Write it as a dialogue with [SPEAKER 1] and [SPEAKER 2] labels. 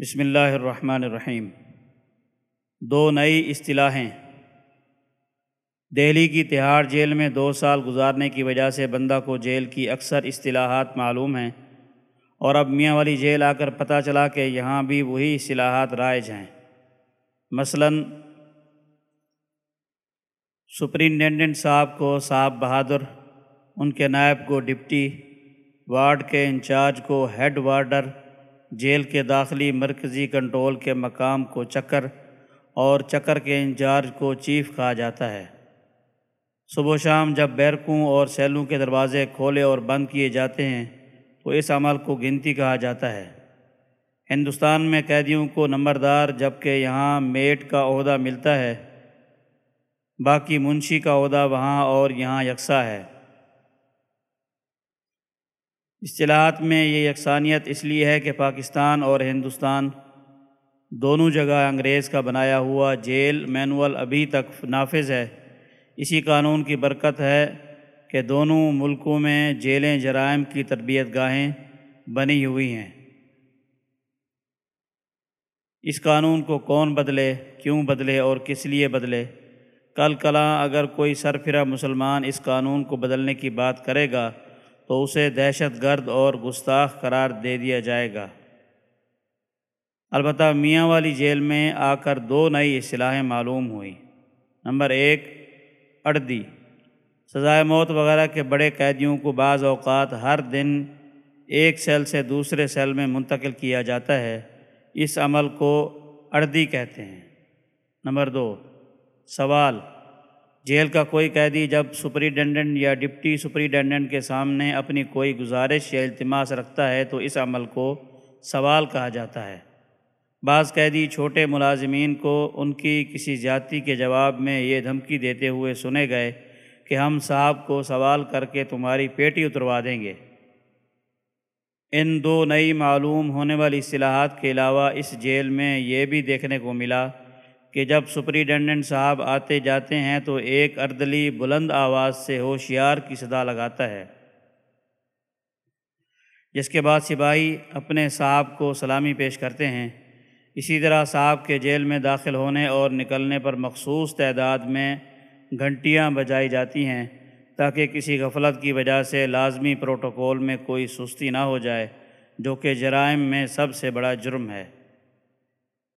[SPEAKER 1] بسم اللہ الرحمن الرحیم۔ دو نئی اصطلاحیں۔ دہلی کی تہاڑ جیل میں دو سال گزارنے کی وجہ سے بندہ کو جیل کی اکثر اصطلاحات معلوم ہیں اور اب میاں والی جیل آ کر پتہ چلا کہ یہاں بھی وہی اصطلاحات رائج ہیں۔ مثلاً، سپرنٹینڈنٹ صاحب کو صاحب بہادر، ان کے نائب کو ڈپٹی، وارڈ کے انچارج کو ہیڈ وارڈر جیل کے داخلی مرکزی کنٹرول کے مقام کو چکر اور چکر کے انچارج کو چیف کہا جاتا ہے۔ صبح و شام جب بیرکوں اور سیلوں کے دروازے کھولے اور بند کیے جاتے ہیں، تو اس عمل کو گنتی کہا جاتا ہے۔ ہندوستان میں قیدیوں کو نمبردار جبکہ یہاں میٹ کا عہدہ ملتا ہے، باقی منشی کا عہدہ وہاں اور یہاں یکساں ہے۔ اصطلاحات میں یہ یکسانیت اس لیے ہے کہ پاکستان اور ہندوستان دونوں جگہ انگریز کا بنایا ہوا جیل مینول ابھی تک نافذ ہے۔ اسی قانون کی برکت ہے کہ دونوں ملکوں میں جیلیں جرائم کی تربیت گاہیں بنی ہوئی ہیں۔ اس قانون کو کون بدلے، کیوں بدلے اور کس لیے بدلے؟ کل کلاں اگر کوئی سرفرا مسلمان اس قانون کو بدلنے کی بات کرے گا تو اسے دہشت گرد اور گستاخ قرار دے دیا جائے گا۔ البتہ میاں والی جیل میں آ کر دو نئی اصلاحیں معلوم ہوئیں۔ نمبر ایک، اڑدی۔ سزائے موت وغیرہ کے بڑے قیدیوں کو بعض اوقات ہر دن ایک سیل سے دوسرے سیل میں منتقل کیا جاتا ہے۔ اس عمل کو اڑدی کہتے ہیں۔ نمبر دو، سوال۔ جیل کا کوئی قیدی جب سپریڈنڈنٹ یا ڈپٹی سپریڈنڈنٹ کے سامنے اپنی کوئی گزارش یا التماس رکھتا ہے تو اس عمل کو سوال کہا جاتا ہے۔ بعض قیدی چھوٹے ملازمین کو ان کی کسی جاتی کے جواب میں یہ دھمکی دیتے ہوئے سنے گئے کہ ہم صاحب کو سوال کر کے تمہاری پیٹی اتروا دیں گے۔ ان دو نئی معلوم ہونے والی اصطلاحات کے علاوہ اس جیل میں یہ بھی دیکھنے کو ملا کہ جب سپریڈنڈنٹ صاحب آتے جاتے ہیں تو ایک اردلی بلند آواز سے ہوشیار کی صدا لگاتا ہے۔ جس کے بعد سپاہی اپنے صاحب کو سلامی پیش کرتے ہیں۔ اسی طرح صاحب کے جیل میں داخل ہونے اور نکلنے پر مخصوص تعداد میں گھنٹیاں بجائی جاتی ہیں تاکہ کسی غفلت کی وجہ سے لازمی پروٹوکول میں کوئی سستی نہ ہو جائے، جو کہ جرائم میں سب سے بڑا جرم ہے۔